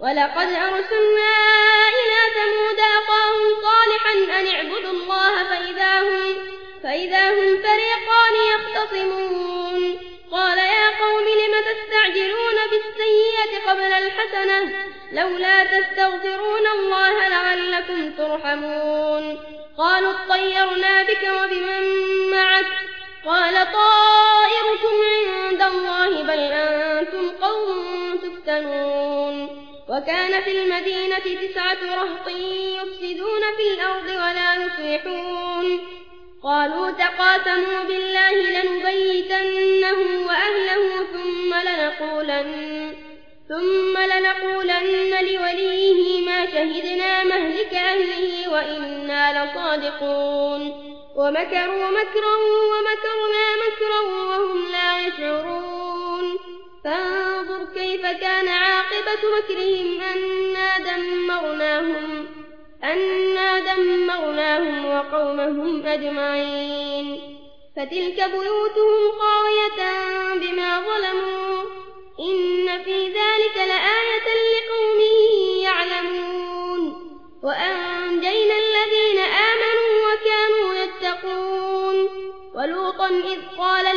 ولقد أرسلنا إلى ثمود أقاهم صالحا أن اعبدوا الله فإذا هم, فإذا هم فريقان يختصمون. قال يا قوم لم تستعجلون بالسيئة قبل الحسنة؟ لولا تستغفرون الله لعلكم ترحمون. قالوا اطيرنا بك وبمن معك. قال طائركم عند الله بل أنتم قوم تفتنون. وكان في المدينة تسعة رهط يفسدون في الأرض ولا يصلحون. قالوا تقاسموا بالله لنبيتنه وأهله ثم لنقولن ثم لنقولن لوليه ما شهدنا مهلك أهله وإنا لصادقون. ومكروا مكرا ومكرنا مكرا وهم لا يشعرون. فانظر كيف كان عاقبة مكرهم أنا دمرناهم أنا دمرناهم وقومهم أجمعين. فتلك بيوتهم خاوية بما ظلموا إن في ذلك لآية لقوم يعلمون. وأنجينا الذين آمنوا وكانوا يتقون ولوطا إذ قال